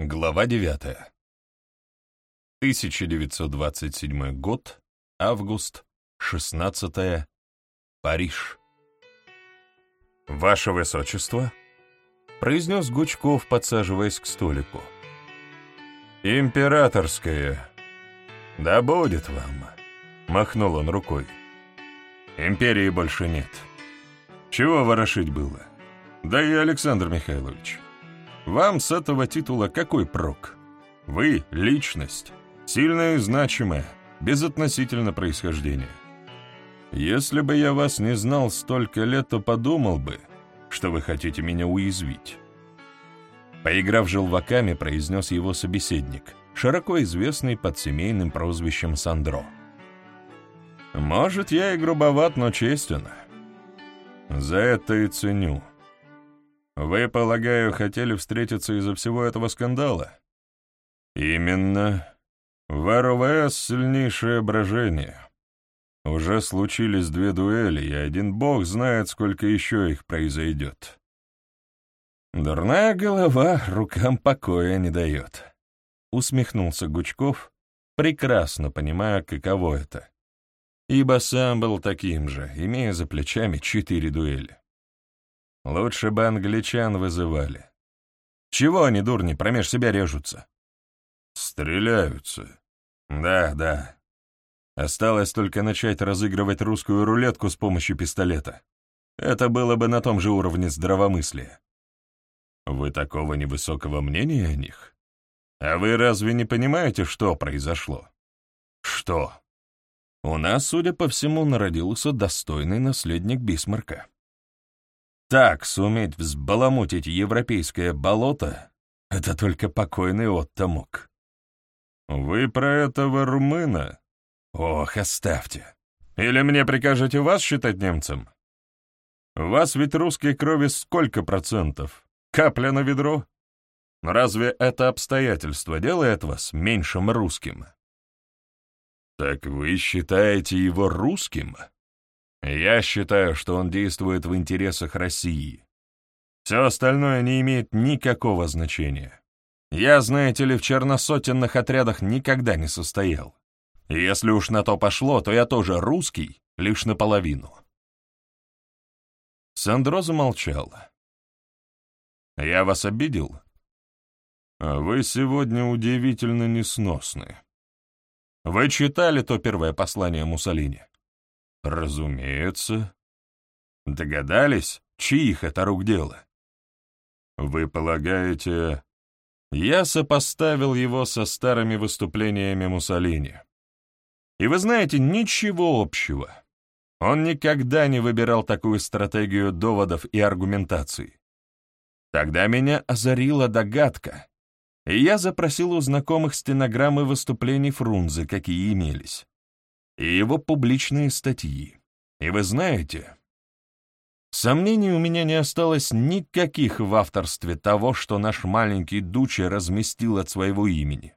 Глава 9. 1927 год, август, 16 Париж. «Ваше Высочество», — произнес Гучков, подсаживаясь к столику. «Императорское. Да будет вам», — махнул он рукой. «Империи больше нет. Чего ворошить было? Да и Александр Михайлович». Вам с этого титула какой прок? Вы — личность, сильная и значимая, безотносительно происхождения. Если бы я вас не знал столько лет, то подумал бы, что вы хотите меня уязвить. Поиграв желваками, произнес его собеседник, широко известный под семейным прозвищем Сандро. «Может, я и грубоват, но честен. За это и ценю». Вы, полагаю, хотели встретиться из-за всего этого скандала? Именно. В РВС сильнейшее брожение. Уже случились две дуэли, и один бог знает, сколько еще их произойдет. Дурная голова рукам покоя не дает. Усмехнулся Гучков, прекрасно понимая, каково это. Ибо сам был таким же, имея за плечами четыре дуэли. Лучше бы англичан вызывали. Чего они, дурни, промеж себя режутся? Стреляются. Да, да. Осталось только начать разыгрывать русскую рулетку с помощью пистолета. Это было бы на том же уровне здравомыслия. Вы такого невысокого мнения о них? А вы разве не понимаете, что произошло? Что? У нас, судя по всему, народился достойный наследник Бисмарка. Так суметь взбаламутить европейское болото — это только покойный Отто мог. Вы про этого румына? Ох, оставьте. Или мне прикажете вас считать немцем? Вас ведь русской крови сколько процентов? Капля на ведро? Разве это обстоятельство делает вас меньшим русским? Так вы считаете его русским? Я считаю, что он действует в интересах России. Все остальное не имеет никакого значения. Я, знаете ли, в черносотенных отрядах никогда не состоял. Если уж на то пошло, то я тоже русский, лишь наполовину. Сандро замолчал. «Я вас обидел?» «Вы сегодня удивительно несносны. Вы читали то первое послание Муссолини?» Разумеется. Догадались, чьих это рук дело? Вы полагаете... Я сопоставил его со старыми выступлениями Муссолини. И вы знаете, ничего общего. Он никогда не выбирал такую стратегию доводов и аргументаций. Тогда меня озарила догадка, и я запросил у знакомых стенограммы выступлений Фрунзе, какие имелись и его публичные статьи. И вы знаете, сомнений у меня не осталось никаких в авторстве того, что наш маленький Дучи разместил от своего имени.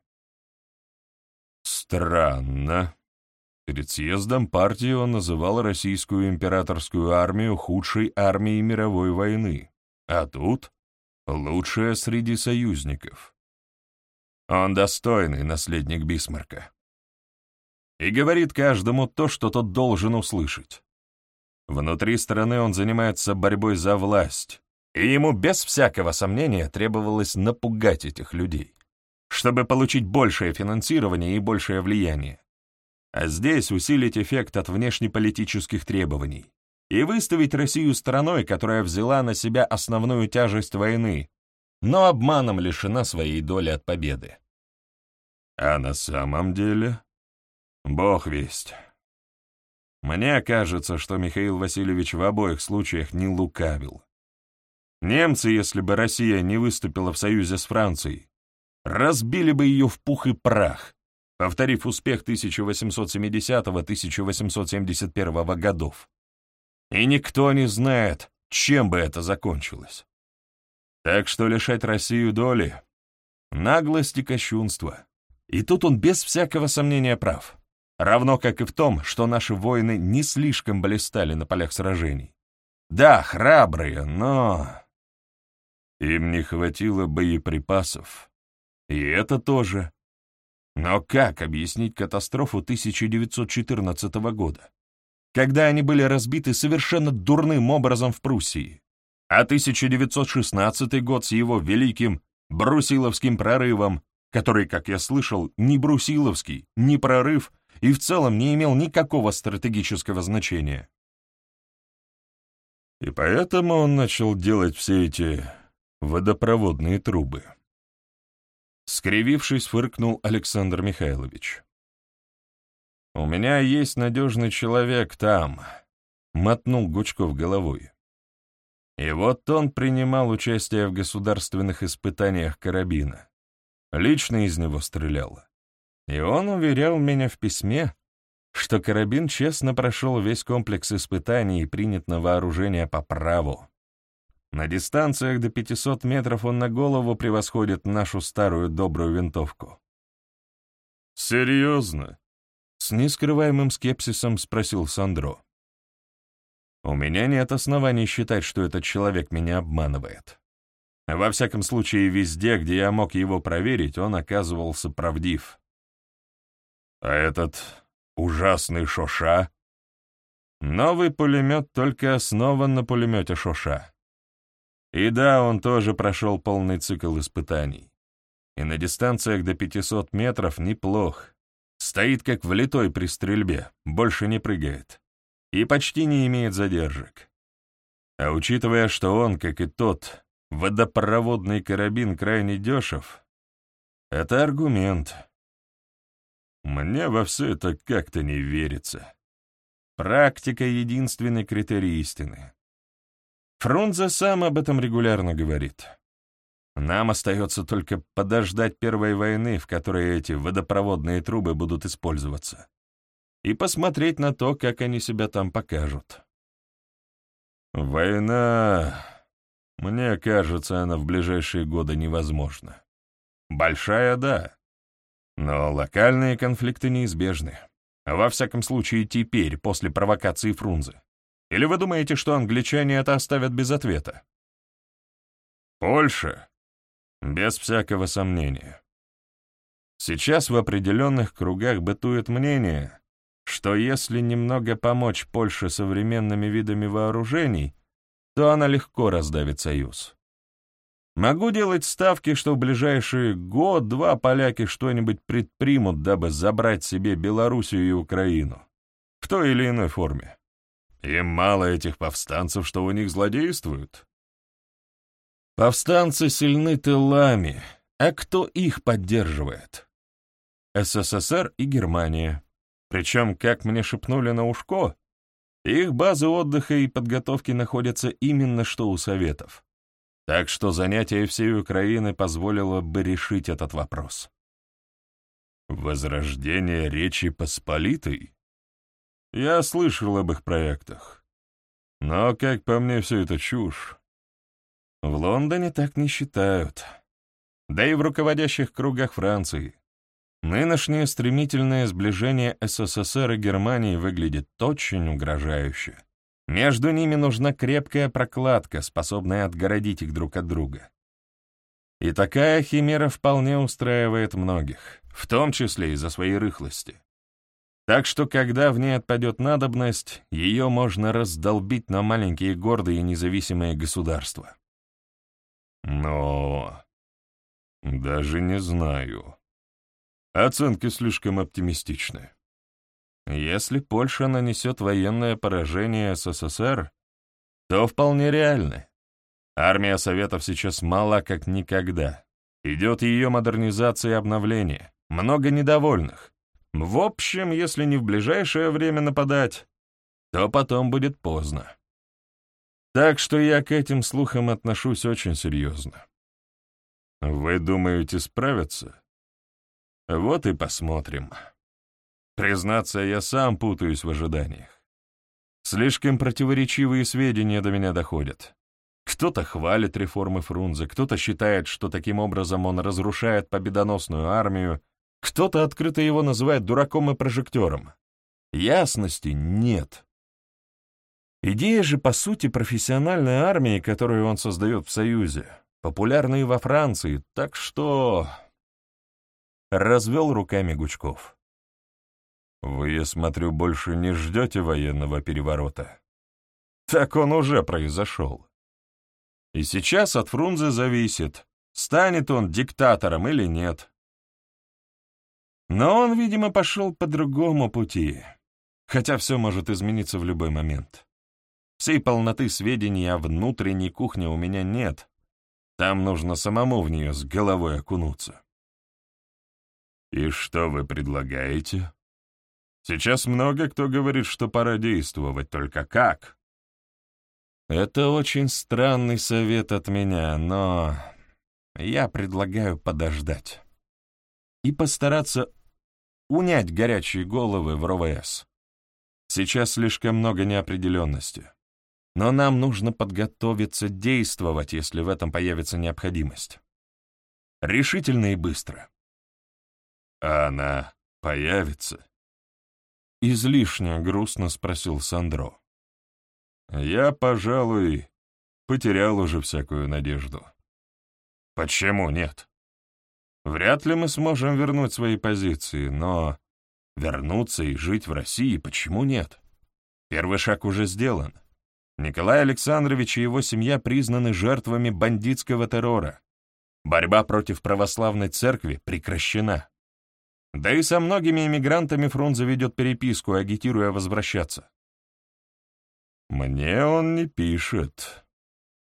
Странно. Перед съездом партии он называл российскую императорскую армию худшей армией мировой войны, а тут — лучшая среди союзников. Он достойный наследник Бисмарка и говорит каждому то, что тот должен услышать. Внутри страны он занимается борьбой за власть, и ему без всякого сомнения требовалось напугать этих людей, чтобы получить большее финансирование и большее влияние. А здесь усилить эффект от внешнеполитических требований и выставить Россию страной, которая взяла на себя основную тяжесть войны, но обманом лишена своей доли от победы. А на самом деле Бог весть. Мне кажется, что Михаил Васильевич в обоих случаях не лукавил. Немцы, если бы Россия не выступила в союзе с Францией, разбили бы ее в пух и прах, повторив успех 1870-1871 годов. И никто не знает, чем бы это закончилось. Так что лишать Россию доли — наглость и кощунство. И тут он без всякого сомнения прав равно как и в том, что наши воины не слишком блистали на полях сражений. Да, храбрые, но... Им не хватило боеприпасов. И это тоже. Но как объяснить катастрофу 1914 года, когда они были разбиты совершенно дурным образом в Пруссии, а 1916 год с его великим Брусиловским прорывом, который, как я слышал, ни Брусиловский, ни прорыв и в целом не имел никакого стратегического значения. И поэтому он начал делать все эти водопроводные трубы. Скривившись, фыркнул Александр Михайлович. «У меня есть надежный человек там», — мотнул Гучков головой. И вот он принимал участие в государственных испытаниях карабина. Лично из него стрелял. И он уверял меня в письме, что карабин честно прошел весь комплекс испытаний и принят на вооружение по праву. На дистанциях до 500 метров он на голову превосходит нашу старую добрую винтовку. «Серьезно?» — с нескрываемым скепсисом спросил Сандро. «У меня нет оснований считать, что этот человек меня обманывает. Во всяком случае, везде, где я мог его проверить, он оказывался правдив. А этот ужасный Шоша? Новый пулемет только основан на пулемете Шоша. И да, он тоже прошел полный цикл испытаний. И на дистанциях до 500 метров неплох. Стоит как влитой при стрельбе, больше не прыгает. И почти не имеет задержек. А учитывая, что он, как и тот, водопроводный карабин крайне дешев, это аргумент. Мне во все это как-то не верится. Практика — единственный критерий истины. Фрунзе сам об этом регулярно говорит. Нам остается только подождать первой войны, в которой эти водопроводные трубы будут использоваться, и посмотреть на то, как они себя там покажут. Война... Мне кажется, она в ближайшие годы невозможна. Большая — да, но локальные конфликты неизбежны. Во всяком случае, теперь, после провокации Фрунзе. Или вы думаете, что англичане это оставят без ответа? Польша? Без всякого сомнения. Сейчас в определенных кругах бытует мнение, что если немного помочь Польше современными видами вооружений, то она легко раздавит Союз. Могу делать ставки, что в ближайший год-два поляки что-нибудь предпримут, дабы забрать себе Белоруссию и Украину. В той или иной форме. Им мало этих повстанцев, что у них злодействуют. Повстанцы сильны тылами, а кто их поддерживает? СССР и Германия. Причем, как мне шепнули на ушко, их базы отдыха и подготовки находятся именно что у Советов. Так что занятие всей Украины позволило бы решить этот вопрос. Возрождение Речи Посполитой? Я слышал об их проектах. Но, как по мне, все это чушь. В Лондоне так не считают. Да и в руководящих кругах Франции. Нынешнее стремительное сближение СССР и Германии выглядит очень угрожающе. Между ними нужна крепкая прокладка, способная отгородить их друг от друга. И такая химера вполне устраивает многих, в том числе из-за своей рыхлости. Так что, когда в ней отпадет надобность, ее можно раздолбить на маленькие гордые и независимые государства. Но... даже не знаю. Оценки слишком оптимистичны. Если Польша нанесет военное поражение СССР, то вполне реально. Армия Советов сейчас мала как никогда. Идет ее модернизация и обновление. Много недовольных. В общем, если не в ближайшее время нападать, то потом будет поздно. Так что я к этим слухам отношусь очень серьезно. Вы думаете справиться? Вот и посмотрим. Признаться, я сам путаюсь в ожиданиях. Слишком противоречивые сведения до меня доходят. Кто-то хвалит реформы Фрунзе, кто-то считает, что таким образом он разрушает победоносную армию, кто-то открыто его называет дураком и прожектором. Ясности нет. Идея же, по сути, профессиональной армии, которую он создает в Союзе, популярна и во Франции, так что... развел руками Гучков. «Вы, я смотрю, больше не ждете военного переворота?» «Так он уже произошел. И сейчас от Фрунзе зависит, станет он диктатором или нет. Но он, видимо, пошел по другому пути, хотя все может измениться в любой момент. Всей полноты сведений о внутренней кухне у меня нет. Там нужно самому в нее с головой окунуться. «И что вы предлагаете?» «Сейчас много кто говорит, что пора действовать, только как?» «Это очень странный совет от меня, но я предлагаю подождать и постараться унять горячие головы в РОВС. Сейчас слишком много неопределенности. Но нам нужно подготовиться действовать, если в этом появится необходимость. Решительно и быстро. А она появится? Излишне грустно спросил Сандро. Я, пожалуй, потерял уже всякую надежду. Почему нет? Вряд ли мы сможем вернуть свои позиции, но вернуться и жить в России почему нет? Первый шаг уже сделан. Николай Александрович и его семья признаны жертвами бандитского террора. Борьба против православной церкви прекращена. Да и со многими эмигрантами Фрунзе ведет переписку, агитируя возвращаться. Мне он не пишет.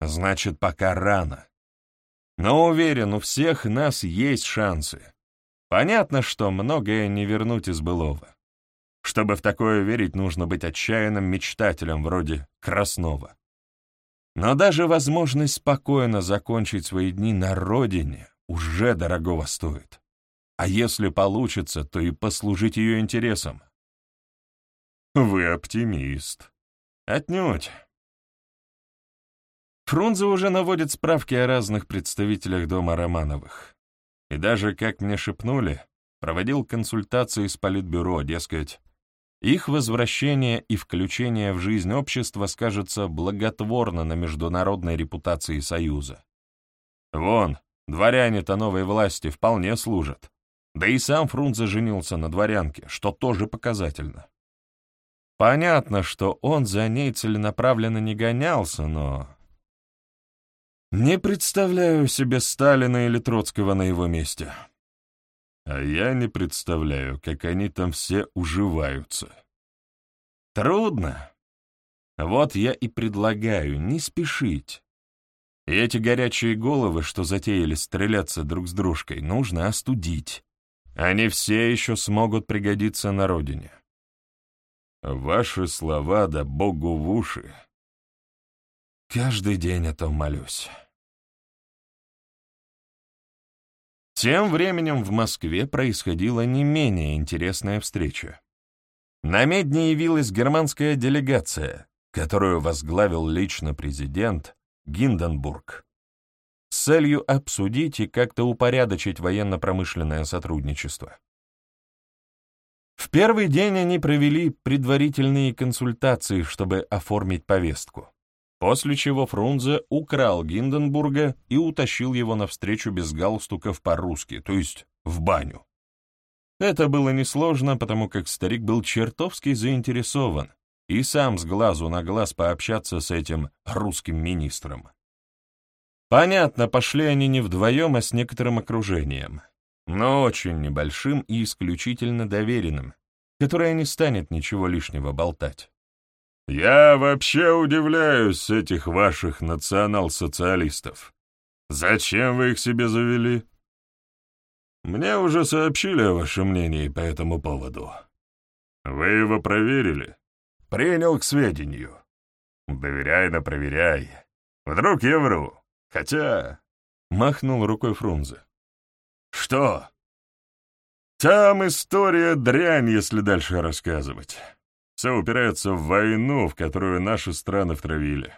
Значит, пока рано. Но уверен, у всех нас есть шансы. Понятно, что многое не вернуть из былого. Чтобы в такое верить, нужно быть отчаянным мечтателем вроде Краснова. Но даже возможность спокойно закончить свои дни на родине уже дорогого стоит. А если получится, то и послужить ее интересам. Вы оптимист. Отнюдь. Фрунзе уже наводит справки о разных представителях дома Романовых. И даже, как мне шепнули, проводил консультации с политбюро, дескать, их возвращение и включение в жизнь общества скажется благотворно на международной репутации Союза. Вон, дворяне-то новой власти вполне служат. Да и сам Фрунзе женился на дворянке, что тоже показательно. Понятно, что он за ней целенаправленно не гонялся, но... Не представляю себе Сталина или Троцкого на его месте. А я не представляю, как они там все уживаются. Трудно. Вот я и предлагаю не спешить. И эти горячие головы, что затеяли стреляться друг с дружкой, нужно остудить. Они все еще смогут пригодиться на родине. Ваши слова да Богу в уши. Каждый день о том молюсь. Тем временем в Москве происходила не менее интересная встреча. На медне явилась германская делегация, которую возглавил лично президент Гинденбург, с целью обсудить и как-то упорядочить военно-промышленное сотрудничество. В первый день они провели предварительные консультации, чтобы оформить повестку, после чего Фрунзе украл Гинденбурга и утащил его навстречу без галстуков по-русски, то есть в баню. Это было несложно, потому как старик был чертовски заинтересован и сам с глазу на глаз пообщаться с этим русским министром. Понятно, пошли они не вдвоем, а с некоторым окружением — но очень небольшим и исключительно доверенным, которое не станет ничего лишнего болтать. «Я вообще удивляюсь этих ваших национал-социалистов. Зачем вы их себе завели?» «Мне уже сообщили о вашем мнении по этому поводу. Вы его проверили?» «Принял к сведению. Доверяй да проверяй. Вдруг я вру. Хотя...» — махнул рукой Фрунзе. «Что?» «Там история дрянь, если дальше рассказывать. Все упирается в войну, в которую наши страны втравили».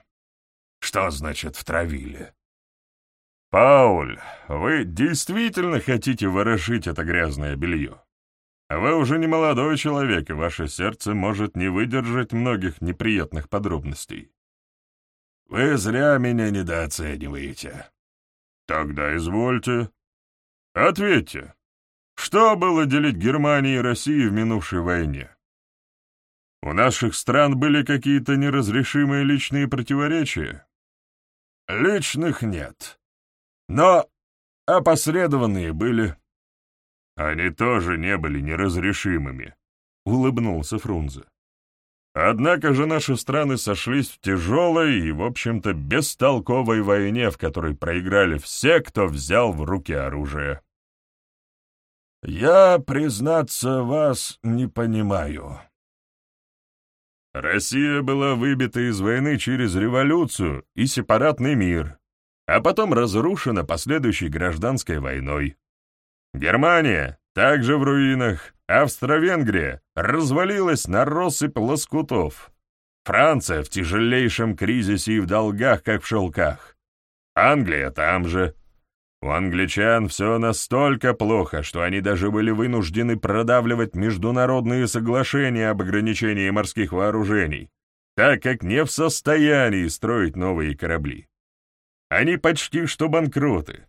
«Что значит «втравили»?» «Пауль, вы действительно хотите ворошить это грязное белье? Вы уже не молодой человек, и ваше сердце может не выдержать многих неприятных подробностей. Вы зря меня недооцениваете. Тогда извольте, Ответьте, Что было делить Германию и Россию в минувшей войне? У наших стран были какие-то неразрешимые личные противоречия? Личных нет. Но опосредованные были. Они тоже не были неразрешимыми, — улыбнулся Фрунзе. Однако же наши страны сошлись в тяжелой и, в общем-то, бестолковой войне, в которой проиграли все, кто взял в руки оружие. «Я, признаться, вас не понимаю». Россия была выбита из войны через революцию и сепаратный мир, а потом разрушена последующей гражданской войной. Германия также в руинах, Австро-Венгрия развалилась на россыпь лоскутов. Франция в тяжелейшем кризисе и в долгах, как в шелках. Англия там же. У англичан все настолько плохо, что они даже были вынуждены продавливать международные соглашения об ограничении морских вооружений, так как не в состоянии строить новые корабли. Они почти что банкроты.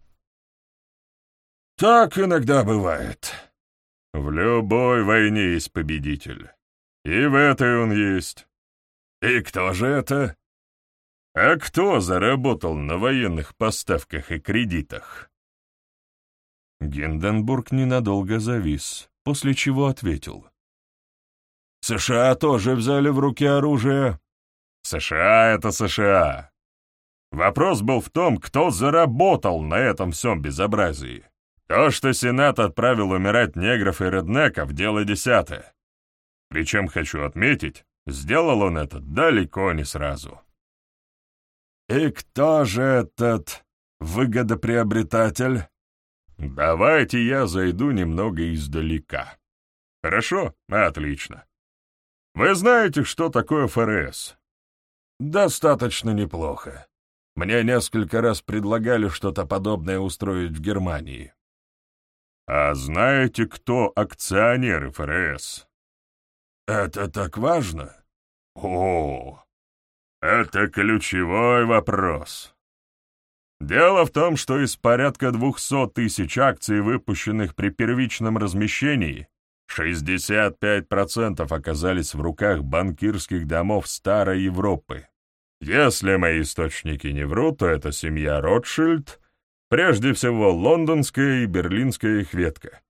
«Так иногда бывает», в любой войне есть победитель. И в этой он есть. И кто же это? А кто заработал на военных поставках и кредитах? Гинденбург ненадолго завис, после чего ответил. США тоже взяли в руки оружие. США — это США. Вопрос был в том, кто заработал на этом всем безобразии. То, что Сенат отправил умирать негров и реднеков, дело десятое. Причем, хочу отметить, сделал он это далеко не сразу. «И кто же этот выгодоприобретатель?» «Давайте я зайду немного издалека». «Хорошо? Отлично. Вы знаете, что такое ФРС?» «Достаточно неплохо. Мне несколько раз предлагали что-то подобное устроить в Германии. «А знаете, кто акционеры ФРС?» «Это так важно?» «О, это ключевой вопрос. Дело в том, что из порядка 200 тысяч акций, выпущенных при первичном размещении, 65% оказались в руках банкирских домов Старой Европы. Если мои источники не врут, то это семья Ротшильд — Прежде всего, лондонская и берлинская их ветка.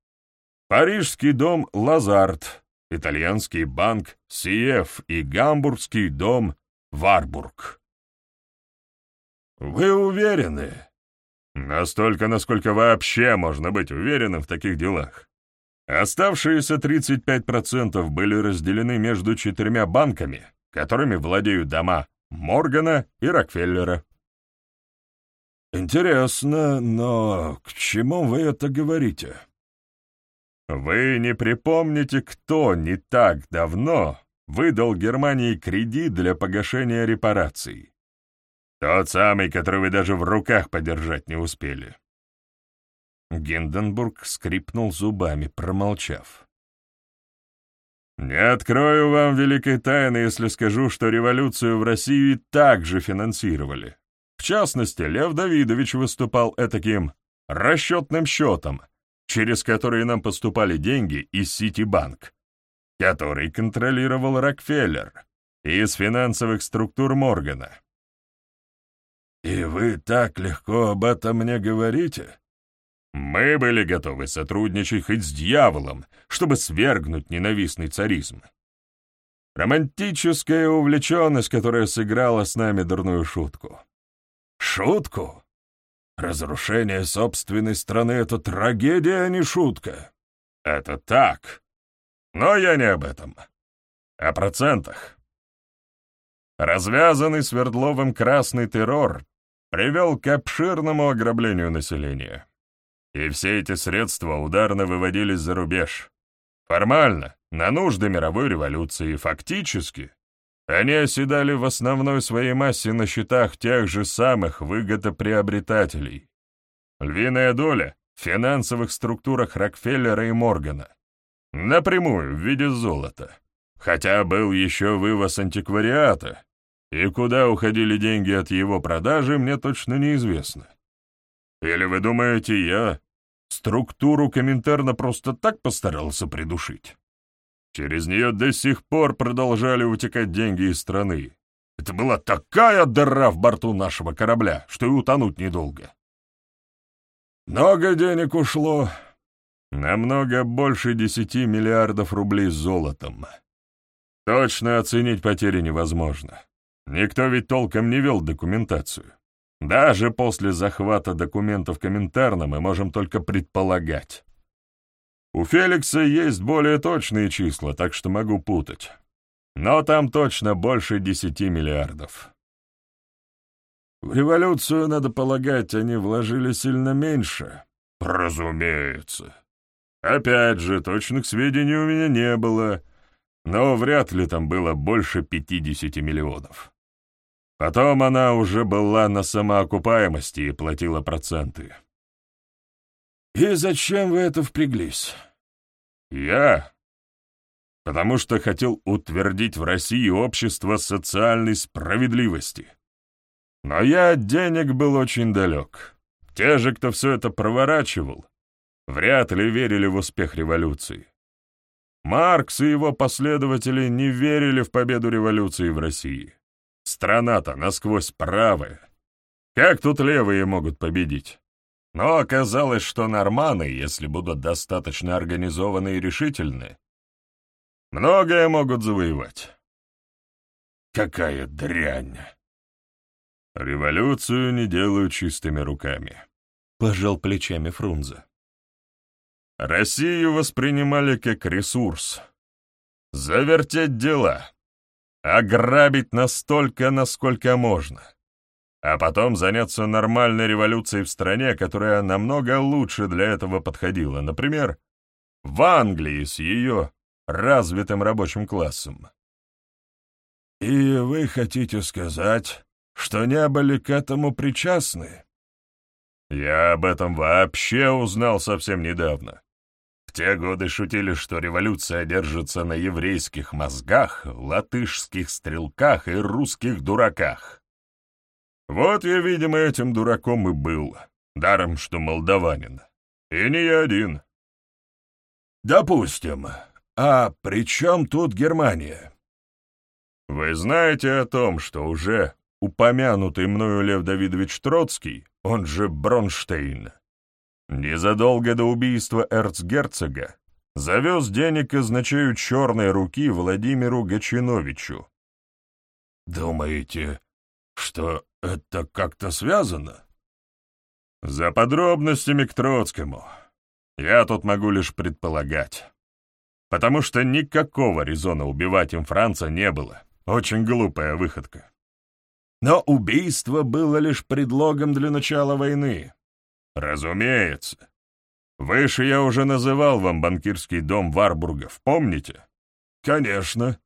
Парижский дом «Лазард», итальянский банк «Сиеф» и гамбургский дом «Варбург». «Вы уверены?» «Настолько, насколько вообще можно быть уверенным в таких делах. Оставшиеся 35% были разделены между четырьмя банками, которыми владеют дома Моргана и Рокфеллера. «Интересно, но к чему вы это говорите?» «Вы не припомните, кто не так давно выдал Германии кредит для погашения репараций? Тот самый, который вы даже в руках подержать не успели». Гинденбург скрипнул зубами, промолчав. «Не открою вам великой тайны, если скажу, что революцию в России также финансировали. Частности, Лев Давидович выступал этаким расчетным счетом, через который нам поступали деньги из Ситибанк, который контролировал Рокфеллер, и из финансовых структур Моргана. «И вы так легко об этом мне говорите?» Мы были готовы сотрудничать хоть с дьяволом, чтобы свергнуть ненавистный царизм. Романтическая увлеченность, которая сыграла с нами дурную шутку. Шутку? Разрушение собственной страны — это трагедия, а не шутка. Это так. Но я не об этом. О процентах. Развязанный Свердловым красный террор привел к обширному ограблению населения. И все эти средства ударно выводились за рубеж. Формально, на нужды мировой революции, фактически, они оседали в основной своей массе на счетах тех же самых выгодоприобретателей. Львиная доля в финансовых структурах Рокфеллера и Моргана. Напрямую, в виде золота. Хотя был еще вывоз антиквариата, и куда уходили деньги от его продажи, мне точно неизвестно. Или вы думаете, я, Структуру Коминтерна просто так постарался придушить. Через нее до сих пор продолжали утекать деньги из страны. Это была такая дыра в борту нашего корабля, что и утонуть недолго. Много денег ушло. Намного больше десяти миллиардов рублей золотом. Точно оценить потери невозможно. Никто ведь толком не вел документацию. Даже после захвата документов Коминтерна мы можем только предполагать. У Феликса есть более точные числа, так что могу путать. Но там точно больше десяти миллиардов. В революцию, надо полагать, они вложили сильно меньше. Разумеется. Опять же, точных сведений у меня не было, но вряд ли там было больше пятидесяти миллионов. Потом она уже была на самоокупаемости и платила проценты. «И зачем вы это впряглись?» «Я?» «Потому что хотел утвердить в России общество социальной справедливости. Но я от денег был очень далек. Те же, кто все это проворачивал, вряд ли верили в успех революции. Маркс и его последователи не верили в победу революции в России. Страна-то насквозь правая. Как тут левые могут победить? Но оказалось, что норманы, если будут достаточно организованы и решительны, многое могут завоевать. Какая дрянь! Революцию не делают чистыми руками. Пожал плечами Фрунзе. Россию воспринимали как ресурс. Завертеть дела ограбить настолько, насколько можно, а потом заняться нормальной революцией в стране, которая намного лучше для этого подходила, например, в Англии с ее развитым рабочим классом. «И вы хотите сказать, что не были к этому причастны?» «Я об этом вообще узнал совсем недавно те годы шутили, что революция держится на еврейских мозгах, латышских стрелках и русских дураках. Вот я, видимо, этим дураком и был, даром, что молдаванин. И не я один. Допустим. А при чем тут Германия? Вы знаете о том, что уже упомянутый мною Лев Давидович Троцкий, он же Бронштейн, Незадолго до убийства эрцгерцога завез денег казначею черной руки Владимиру Гачиновичу. «Думаете, что это как-то связано?» «За подробностями к Троцкому. Я тут могу лишь предполагать. Потому что никакого резона убивать им Франца не было. Очень глупая выходка. Но убийство было лишь предлогом для начала войны. «Разумеется. Выше я уже называл вам банкирский дом Варбургов, помните?» «Конечно».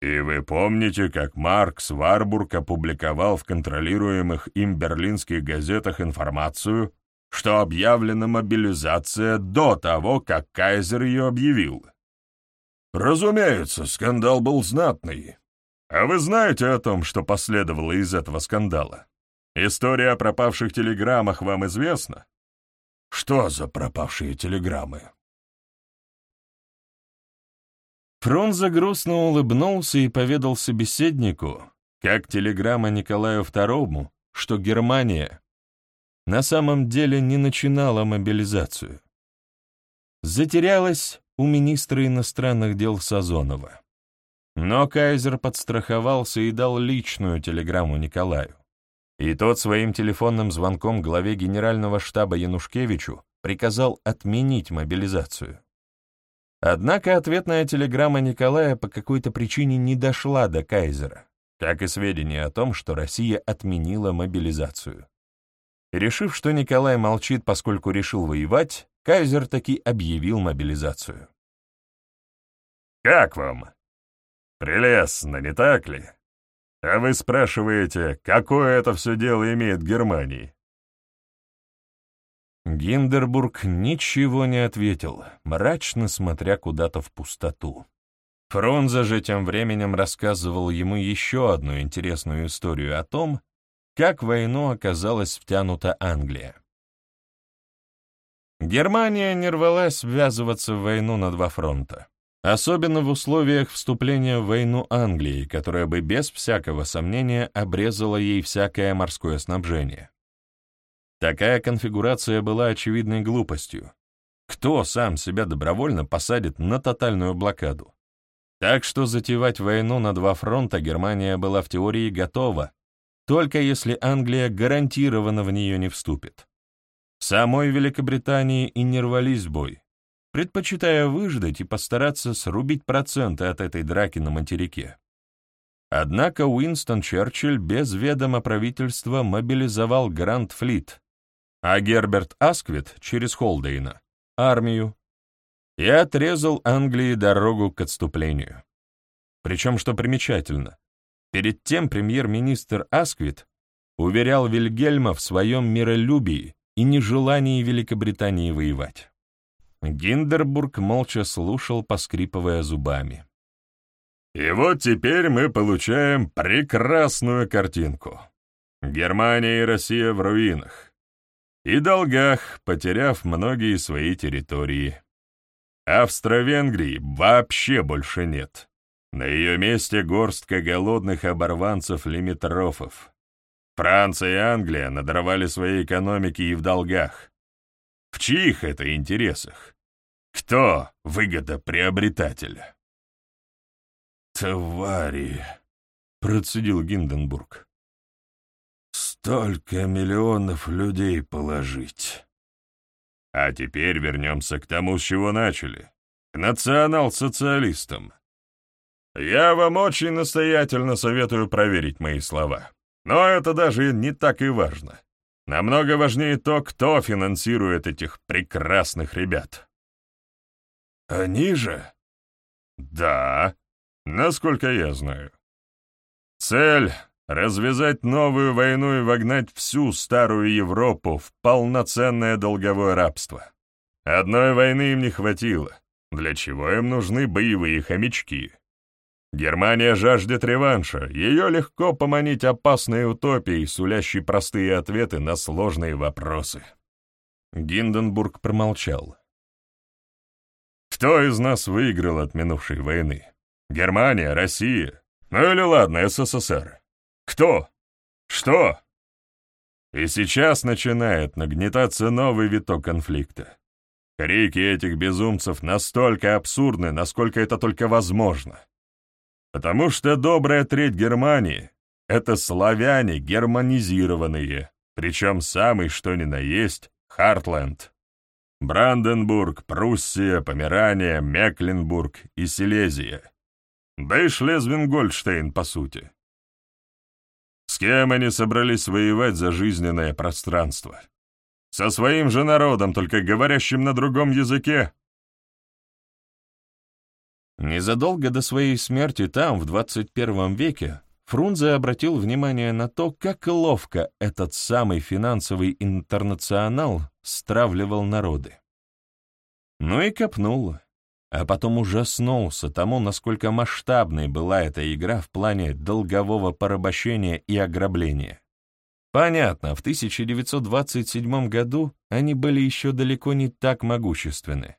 «И вы помните, как Маркс Варбург опубликовал в контролируемых им берлинских газетах информацию, что объявлена мобилизация до того, как Кайзер ее объявил?» «Разумеется, скандал был знатный. А вы знаете о том, что последовало из этого скандала?» История о пропавших телеграммах вам известна? Что за пропавшие телеграммы? Фрунзе грустно улыбнулся и поведал собеседнику, как телеграмма Николаю II, что Германия на самом деле не начинала мобилизацию. Затерялась у министра иностранных дел Сазонова. Но кайзер подстраховался и дал личную телеграмму Николаю. И тот своим телефонным звонком главе генерального штаба Янушкевичу приказал отменить мобилизацию. Однако ответная телеграмма Николая по какой-то причине не дошла до Кайзера, как и сведения о том, что Россия отменила мобилизацию. решив, что Николай молчит, поскольку решил воевать, Кайзер таки объявил мобилизацию. «Как вам? Прелестно, не так ли?» А вы спрашиваете, какое это все дело имеет Германии? Гиндербург ничего не ответил, мрачно смотря куда-то в пустоту. Фронза же тем временем рассказывал ему еще одну интересную историю о том, как войну оказалась втянута Англия. Германия не рвалась ввязываться в войну на два фронта, особенно в условиях вступления в войну Англии, которая бы без всякого сомнения обрезала ей всякое морское снабжение. Такая конфигурация была очевидной глупостью. Кто сам себя добровольно посадит на тотальную блокаду? Так что затевать войну на два фронта Германия была в теории готова, только если Англия гарантированно в нее не вступит. Самой Великобритании и не рвались в бой, предпочитая выждать и постараться срубить проценты от этой драки на материке. Однако Уинстон Черчилль без ведома правительства мобилизовал Гранд-флит, а Герберт Асквит через Холдейна — армию, и отрезал Англии дорогу к отступлению. Причем, что примечательно, перед тем премьер-министр Асквит уверял Вильгельма в своем миролюбии и нежелании Великобритании воевать. Гиндербург молча слушал, поскрипывая зубами. И вот теперь мы получаем прекрасную картинку. Германия и Россия в руинах. И долгах, потеряв многие свои территории. Австро-Венгрии вообще больше нет. На ее месте горстка голодных оборванцев-лимитрофов. Франция и Англия надорвали свои экономики и в долгах. В чьих это интересах? Кто выгодоприобретатель? «Твари!» — процедил Гинденбург. «Столько миллионов людей положить!» А теперь вернемся к тому, с чего начали. К национал-социалистам. Я вам очень настоятельно советую проверить мои слова. Но это даже не так и важно. Намного важнее то, кто финансирует этих прекрасных ребят. Они же? Да, насколько я знаю. Цель — развязать новую войну и вогнать всю старую Европу в полноценное долговое рабство. Одной войны им не хватило, для чего им нужны боевые хомячки. Германия жаждет реванша, ее легко поманить опасной утопией, сулящей простые ответы на сложные вопросы. Гинденбург промолчал. Кто из нас выиграл от минувшей войны? Германия, Россия? Ну или ладно, СССР? Кто? Что? И сейчас начинает нагнетаться новый виток конфликта. Крики этих безумцев настолько абсурдны, насколько это только возможно. Потому что добрая треть Германии — это славяне германизированные, причем самый что ни на есть — Хартленд. Бранденбург, Пруссия, Померания, Мекленбург и Силезия. Да и Шлезвин-Гольдштейн, по сути. С кем они собрались воевать за жизненное пространство? Со своим же народом, только говорящим на другом языке? Незадолго до своей смерти там, в 21 веке, Фрунзе обратил внимание на то, как ловко этот самый финансовый интернационал стравливал народы. Ну и копнул, а потом ужаснулся тому, насколько масштабной была эта игра в плане долгового порабощения и ограбления. Понятно, в 1927 году они были еще далеко не так могущественны.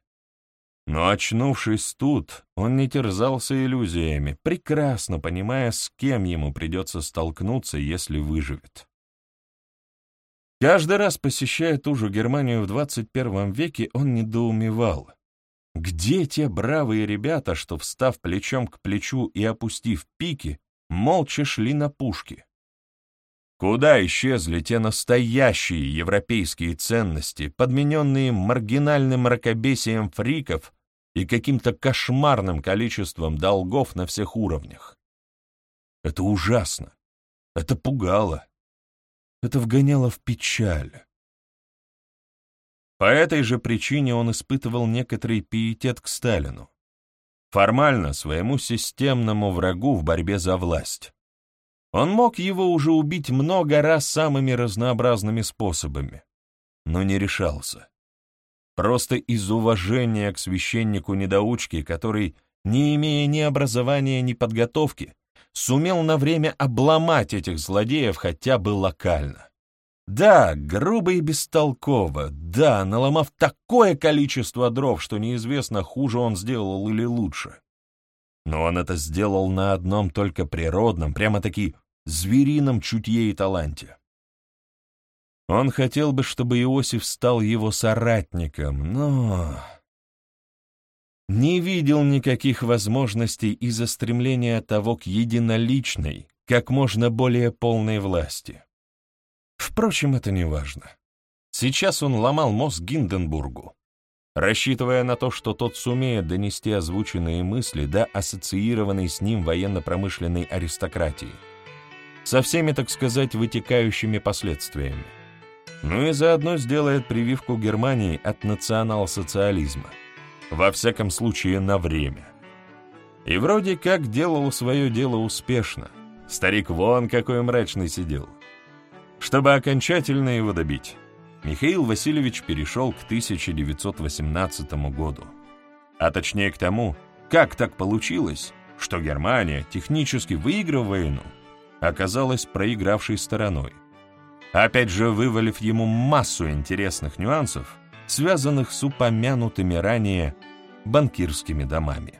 Но очнувшись тут, он не терзался иллюзиями, прекрасно понимая, с кем ему придется столкнуться, если выживет. Каждый раз, посещая ту же Германию в 21 веке, он недоумевал. Где те бравые ребята, что, встав плечом к плечу и опустив пики, молча шли на пушки? Куда исчезли те настоящие европейские ценности, подмененные маргинальным мракобесием фриков и каким-то кошмарным количеством долгов на всех уровнях. Это ужасно. Это пугало. Это вгоняло в печаль. По этой же причине он испытывал некоторый пиетет к Сталину. Формально своему системному врагу в борьбе за власть. Он мог его уже убить много раз самыми разнообразными способами, но не решался. Просто из уважения к священнику-недоучке, который, не имея ни образования, ни подготовки, сумел на время обломать этих злодеев хотя бы локально. Да, грубо и бестолково, да, наломав такое количество дров, что неизвестно, хуже он сделал или лучше. Но он это сделал на одном только природном, прямо-таки зверином чутье и таланте. Он хотел бы, чтобы Иосиф стал его соратником, но не видел никаких возможностей из-за стремления того к единоличной, как можно более полной власти. Впрочем, это не важно. Сейчас он ломал мозг Гинденбургу, рассчитывая на то, что тот сумеет донести озвученные мысли до ассоциированной с ним военно-промышленной аристократии, со всеми, так сказать, вытекающими последствиями. Ну и заодно сделает прививку Германии от национал-социализма, во всяком случае на время. И вроде как делал свое дело успешно. Старик вон какой мрачный сидел. Чтобы окончательно его добить, Михаил Васильевич перешел к 1918 году. А точнее к тому, как так получилось, что Германия, технически выиграв войну, оказалась проигравшей стороной. Опять же, вывалив ему массу интересных нюансов, связанных с упомянутыми ранее банкирскими домами.